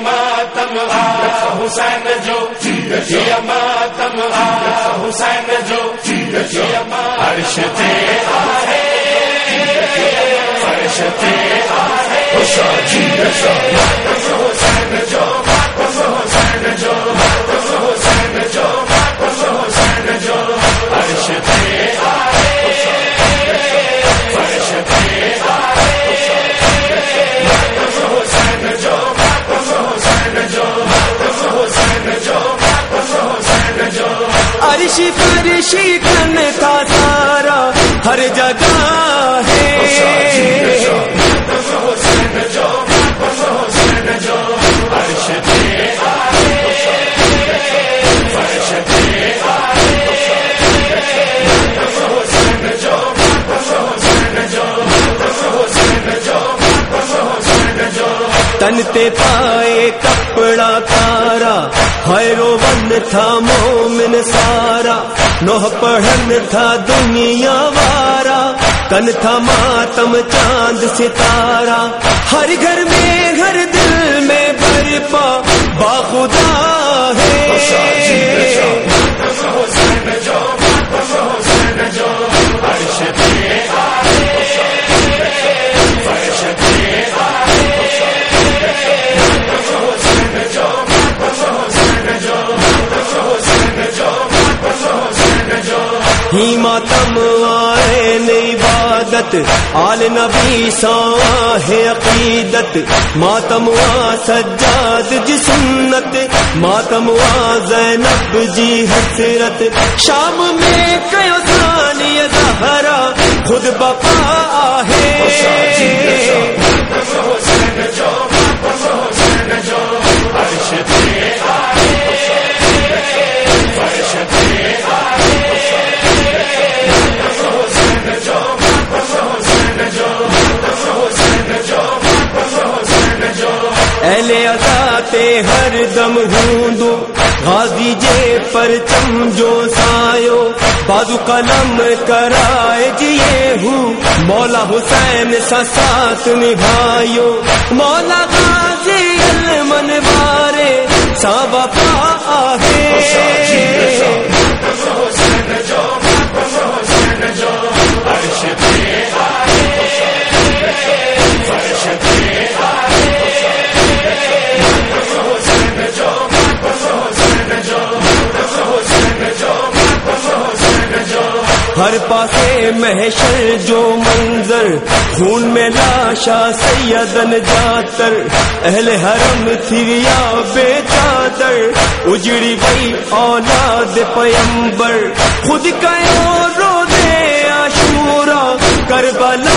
ماتم حسین جو ماتم حسین جو عرش تھے آئے عرش تھے آئے حسین جو عرشی فرشی کن کا سارا ہر جگہ تن تے پائے کپڑا تارا ہیرو ون تھا مومن سارا نوح پڑھن تھا دنیا وارا تن تھا ماتم چاند ستارا ہر گھر میں ہر دل میں برپا باخدا ہے ہی ماتم آئے عبادت آل نبی سا ہے عقیدت۔ ماتم آ سجاد جی سنت، ماتم آ زینب جی حسرت۔ شام میں کیو ثانی زہرا، خود بپا ہے قدم دم غازی جے پرچم جو سایو، بازو قلم کرائے جیے ہوں، مولا حسین سا ساتھ نبھائیو، مولا ہر پاسے محشر جو منظر، خون میں لاشا سیدن جاتر، اہل حرم تھریا بے چادر، اجڑی گئی اولاد پیمبر، خود کا رو دے عاشورا کربلا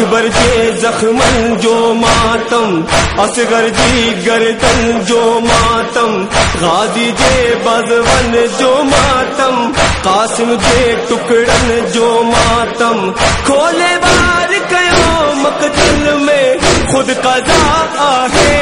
اکبر کے زخمن جو ماتم، اصغر جی گردن جو ماتم، غازی جے بزون جو ماتم، قاسم جے ٹکڑن جو ماتم۔ کھولے بار کیوں مقتل میں خود قضا ہے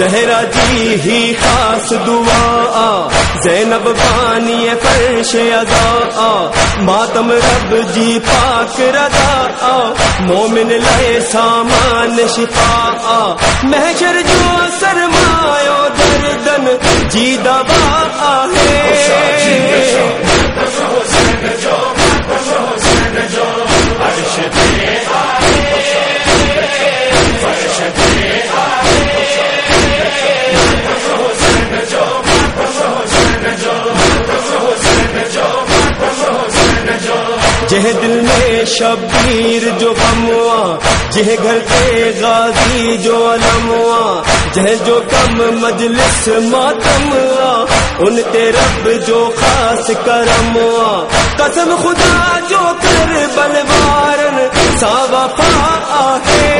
زہرا جی ہی خاص دعا زینب بانی فرش ادا ماتم رب جی پاک ردا مومن لیے سامان شفا محشر جو سرمایو دردن جی دبا جہ دل میں شبیر جو غموا جہ گھر کے غازی جو علموا جہ جو کم مجلس ماتموا ان تے رب جو خاص کرموا قسم خدا جو کر بلوارن، ساوا پا ہے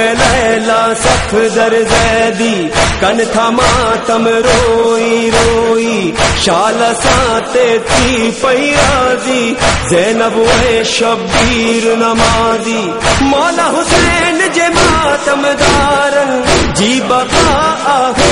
میں لیلا سفدر زیدی، کن تھا ماتم روئی روئی، شال ساتے تھی پئی راضی زینب اے شبیر نمازی۔ مولا حسین جے ماتم دارن جی بقا آہو